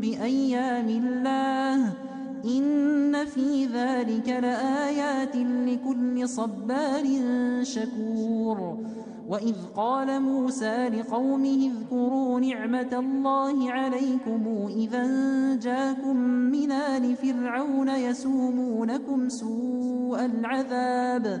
بأيام الله إن في ذلك لآيات لكل صبار شكور. وإذ قال موسى لقومه اذكروا نعمة الله عليكم إذا جاكم من آل فرعون يسومونكم سوء العذاب.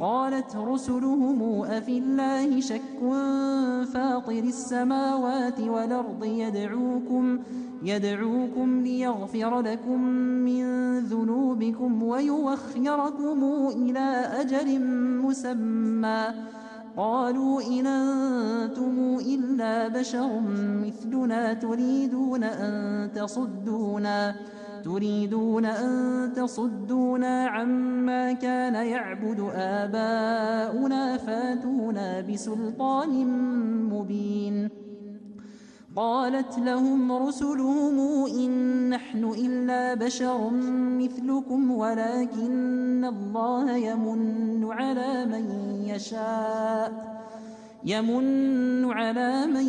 قالت رسلهم أفي الله شك فاطر السماوات والأرض يدعوكم يدعوكم ليغفر لكم من ذنوبكم ويوخركم إلى أجل مسمى. قالوا إن أنتم إلا بشر مثلنا تريدون أن تصدونا. تريدون أن تصدونا عما كان يعبد آباؤنا فاتونا بسلطان مبين. قالت لهم رسلهم إن نحن إلا بشر مثلكم ولكن الله يمن على من يشاء. يمن على من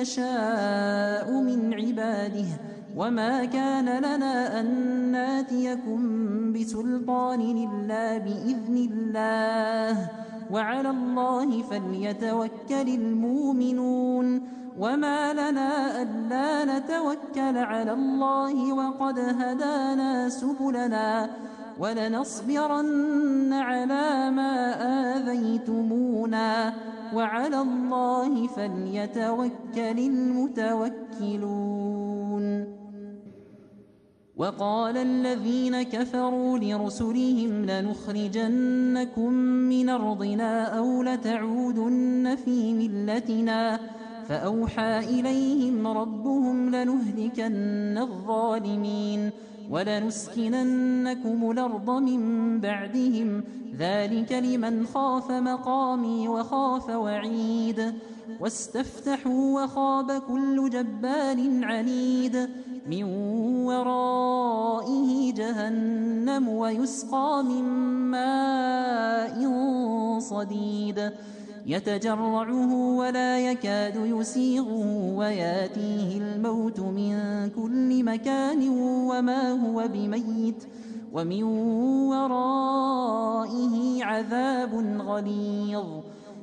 يشاء من عباده. وما كان لنا أن ناتيكم بسلطان إلا بإذن الله وعلى الله فليتوكل المؤمنون وما لنا ألا نتوكل على الله وقد هدانا سبلنا ولنصبرن على ما آذيتمونا وعلى الله فليتوكل المتوكلون وقال الذين كفروا لرسلهم لنخرجنكم من أرضنا أو لتعودن في ملتنا فأوحى إليهم ربهم لنهلكن الظالمين ولنسكننكم الأرض من بعدهم ذلك لمن خاف مقامي وخاف وعيد واستفتحوا وخاب كل جبال عنيد من ورائه جهنم ويسقى من ماء صديد. يتجرعه ولا يكاد يسيغه وياتيه الموت من كل مكان وما هو بميت. ومن ورائه عذاب غليظ.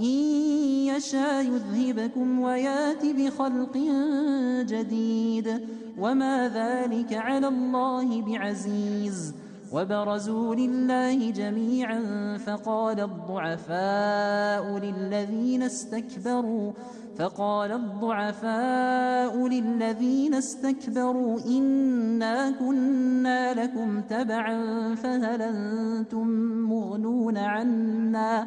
إن يشاء يذهبكم ويأت بخلق جديد. وما ذلك على الله بعزيز. وبرزوا لله جميعا فقال الضعفاء للذين استكبروا فقال الضعفاء للذين استكبروا إنا كنا لكم تبعا فهل أنتم مغنون عنا؟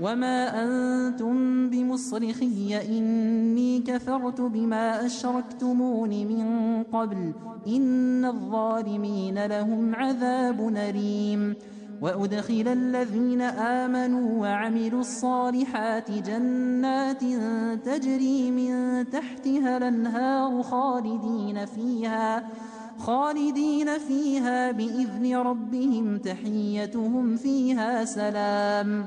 وما أنتم بمصرخي إني كفرت بما أشركتمون من قبل إن الظالمين لهم عذاب نريم وأدخل الذين آمنوا وعملوا الصالحات جنات تجري من تحتها الأنهار خالدين فيها خالدين فيها بإذن ربهم تحيتهم فيها سلام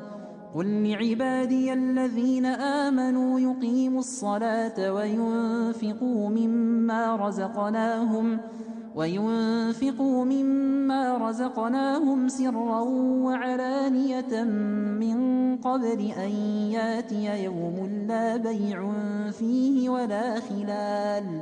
قل لعبادي الذين آمنوا يقيموا الصلاة وينفقوا مما رزقناهم وينفقوا مما رزقناهم سرا وعلانية من قبل أن ياتي يوم لا بيع فيه ولا خلال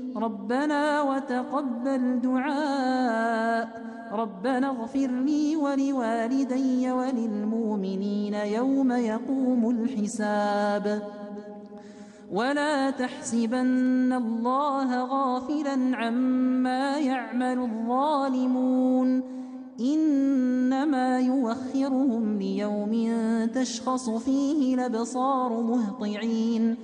ربنا وتقبل دعاء. ربنا اغفر لي ولوالدي وللمؤمنين يوم يقوم الحساب. ولا تحسبن الله غافلا عما يعمل الظالمون. إنما يوخرهم ليوم تشخص فيه الأبصار مهطعين.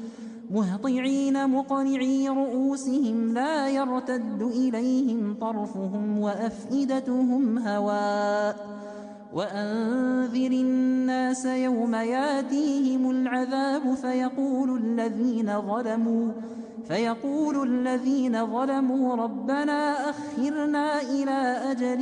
مهطعين مقنعي رؤوسهم لا يرتد إليهم طرفهم وأفئدتهم هواء وأنذر الناس يوم ياتيهم العذاب فيقول الذين ظلموا فيقول الذين ظلموا ربنا أخرنا إلى أجل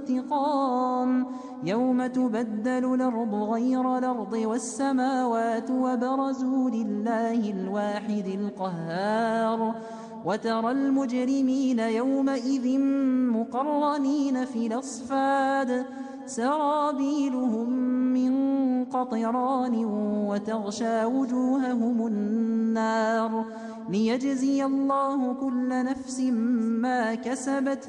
انتقام يوم تبدل الأرض غير الأرض والسماوات وبرزوا لله الواحد القهار. وترى المجرمين يومئذ مقرنين في الأصفاد. سرابيلهم من قطران وتغشى وجوههم النار. ليجزي الله كل نفس ما كسبت